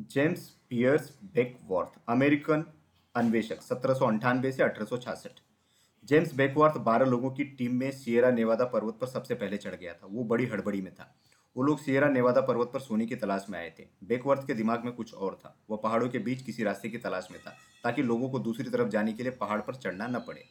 James Pierce Beckwourth, American अन्वेषक, सत्रह सौ अंठानवे से अठारह सौ छियासठ। जेम्स बेकवॉर्थ बारह लोगों की टीम में सियरा नेवादा पर्वत पर सबसे पहले चढ़ गया था। वो बड़ी हड़बड़ी में था। वो लोग सियरा नेवादा पर्वत पर सोने की तलाश में आए थे। बेकवर्थ के दिमाग में कुछ और था। वह पहाड़ों के बीच किसी रास्ते की तलाश में था, ताकि लोगों को दूसरी तरफ़ जाने के लिए पहाड़ पर चढ़ना न पड़े।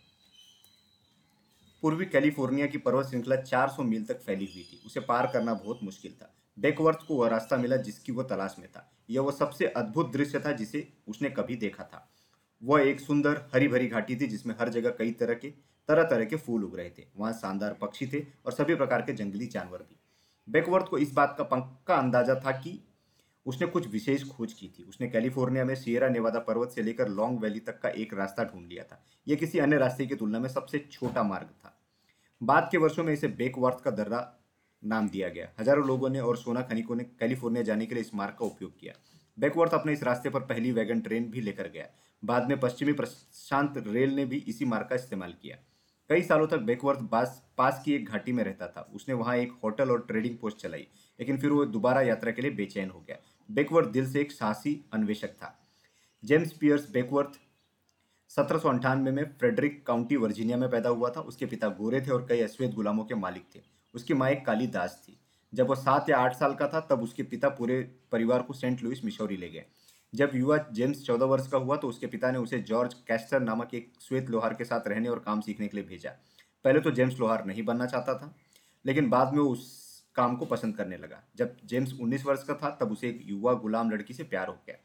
पूर्वी कैलिफ़ोर्निया की पर्वत श्रृंखला 400 मील तक फैली हुई थी। उसे पार करना बहुत मुश्किल था। बेकवर्थ को वह रास्ता मिला जिसकी वह तलाश में था। यह वह सबसे अद्भुत दृश्य था जिसे उसने कभी देखा था। वह एक सुंदर हरी भरी घाटी थी जिसमें हर जगह कई तरह के तरह तरह के फूल उग रहे थे। वहाँ शानदार पक्षी थे और सभी प्रकार के जंगली जानवर भी। बेकवर्थ को इस बात का पक्का अंदाज़ा था कि उसने कुछ विशेष खोज की थी। उसने कैलिफ़ोर्निया में सियरा नेवादा पर्वत से लेकर लॉन्ग वैली तक का एक रास्ता ढूंढ लिया था। यह किसी अन्य रास्ते की तुलना में सबसे छोटा मार्ग था। बाद के वर्षों में इसे बेकवर्थ का दर्रा नाम दिया गया। हज़ारों लोगों ने और सोना खनिकों ने कैलिफ़ोर्निया जाने के लिए इस मार्ग का उपयोग किया। बैकवर्थ अपने इस रास्ते पर पहली वैगन ट्रेन भी लेकर गया। बाद में पश्चिमी प्रशांत रेल ने भी इसी मार्ग का इस्तेमाल किया। कई सालों तक बैकवर्थ पास पास की एक घाटी में रहता था। उसने वहाँ एक होटल और ट्रेडिंग पोस्ट चलाई, लेकिन फिर वो दोबारा यात्रा के लिए बेचैन हो गया। बैकवर्थ दिल से एक साहसी अन्वेषक था। जेम्स पियर्स बैकवर्थ सत्रह में फ्रेडरिक काउंटी, वर्जीनिया में पैदा हुआ था। उसके पिता गोरे थे और कई अश्वेत गुलामों के मालिक थे। उसकी माँ एक काली दास थी। जब वह सात या आठ साल का था, तब उसके पिता पूरे परिवार को सेंट लुइस, मिशोरी ले गए। जब युवा जेम्स चौदह वर्ष का हुआ तो उसके पिता ने उसे जॉर्ज कैस्टर नामक एक श्वेत लोहार के साथ रहने और काम सीखने के लिए भेजा। पहले तो जेम्स लोहार नहीं बनना चाहता था, लेकिन बाद में वो उस काम को पसंद करने लगा। जब जेम्स उन्नीस वर्ष का था, तब उसे एक युवा गुलाम लड़की से प्यार हो गया।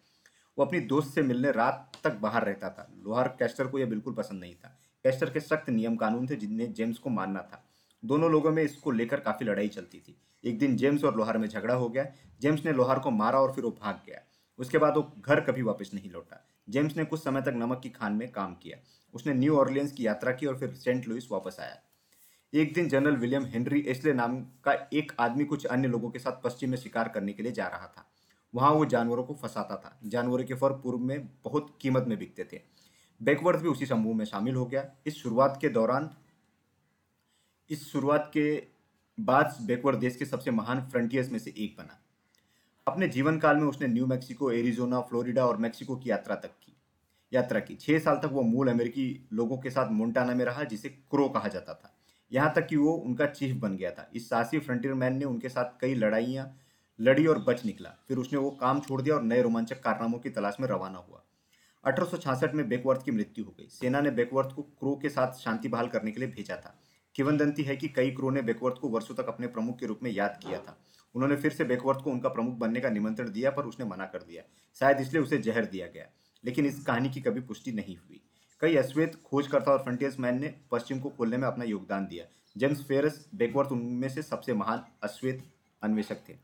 वो अपनी दोस्त से मिलने रात तक बाहर रहता था। लोहार कैस्टर को यह बिल्कुल पसंद नहीं था। कैस्टर के सख्त नियम कानून थे जिन्हें जेम्स को मानना था। दोनों लोगों में इसको लेकर काफ़ी लड़ाई चलती थी। एक दिन जेम्स और लोहार में झगड़ा हो गया। जेम्स ने लोहार को मारा और फिर वो भाग गया। उसके बाद वो घर कभी वापस नहीं लौटा। जेम्स ने कुछ समय तक नमक की खान में काम किया। उसने न्यू ऑर्लियंस की यात्रा की और फिर सेंट लुइस वापस आया। एक दिन जनरल विलियम हेनरी एस्ले नाम का एक आदमी कुछ अन्य लोगों के साथ पश्चिम में शिकार करने के लिए जा रहा था। वहाँ वो जानवरों को फंसाता था। जानवरों के फर पूर्व में बहुत कीमत में बिकते थे। बैकवर्थ भी उसी समूह में शामिल हो गया। इस शुरुआत के दौरान इस शुरुआत के बाद बैकवर्ड देश के सबसे महान फ्रंटियर्स में से एक बना। अपने जीवन काल में उसने न्यू मैक्सिको, एरिजोना, फ्लोरिडा और मैक्सिको की यात्रा तक की। यात्रा की। छह साल तक वो मूल अमेरिकी लोगों के साथ मोन्टाना में रहा, जिसे क्रो कहा जाता था। यहाँ तक कि वो उनका चीफ बन गया था। इस साहसी फ्रंटियर मैन ने उनके साथ कई लड़ाइयाँ, लड़ी और बच निकला। फिर उसने वो काम छोड़ दिया और नए रोमांचक कारनामों की तलाश में रवाना हुआ। अठारह सौ छियासठ में बेकवर्थ की मृत्यु हो गई। सेना ने बेकवर्थ को क्रो के साथ शांति बहाल करने के लिए भेजा था। किवनदंती है कि कई क्रो ने बेकवर्थ को वर्षों तक अपने प्रमुख के रूप में याद किया था। उन्होंने फिर से बेकवर्थ को उनका प्रमुख बनने का निमंत्रण दिया, पर उसने मना कर दिया। शायद इसलिए उसे जहर दिया गया, लेकिन इस कहानी की कभी पुष्टि नहीं हुई। कई अश्वेत खोजकर्ता और फ्रंटियर्स मैन ने पश्चिम को खोलने में अपना योगदान दिया। जेम्स फेरस बेकवर्थ उनमें से सबसे महान अश्वेत अन्वेषक थे।